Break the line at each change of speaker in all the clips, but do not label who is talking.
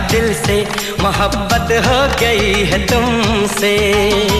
दिल से मोहब्बत हो गई है तुमसे।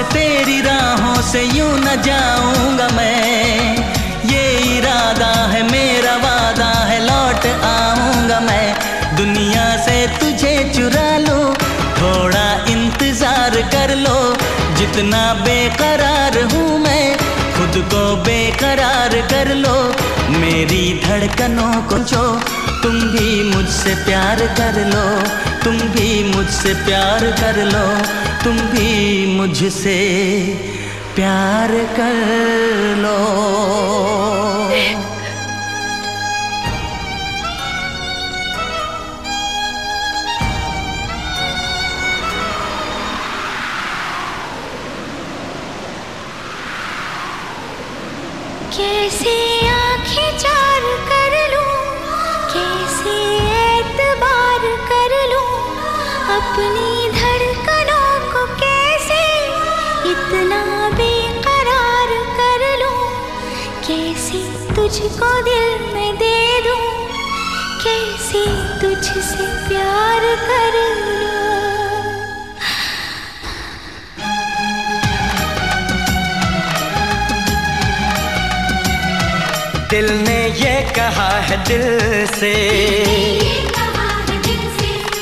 से तेरी राहों से यूँ न जाऊँगा मैं। ये इरादा है, मेरा वादा है, लौट आऊँगा मैं। दुनिया से तुझे चुरा लो, थोड़ा इंतज़ार कर लो। जितना बेकरार हूँ मैं, खुद को बेकरार कर लो। मेरी धड़कनों को जो तुम भी मुझसे प्यार कर लो, तुम भी मुझसे प्यार कर लो, तुम भी मुझसे प्यार कर लो।
तुझको दिल में दे दूँ कैसे तुझसे प्यार कर
दिल ने ये कहा है दिल से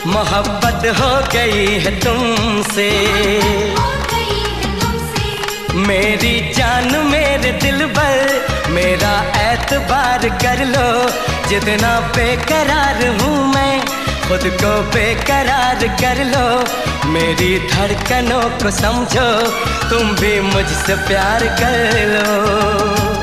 मोहब्बत हो गई है तुमसे। मेरी जान मेरे दिल बल मेरा एतबार कर लो। जितना बेकरार हूँ मैं, खुद को बेकरार कर लो। मेरी धड़कनों को समझो, तुम भी मुझसे प्यार कर लो।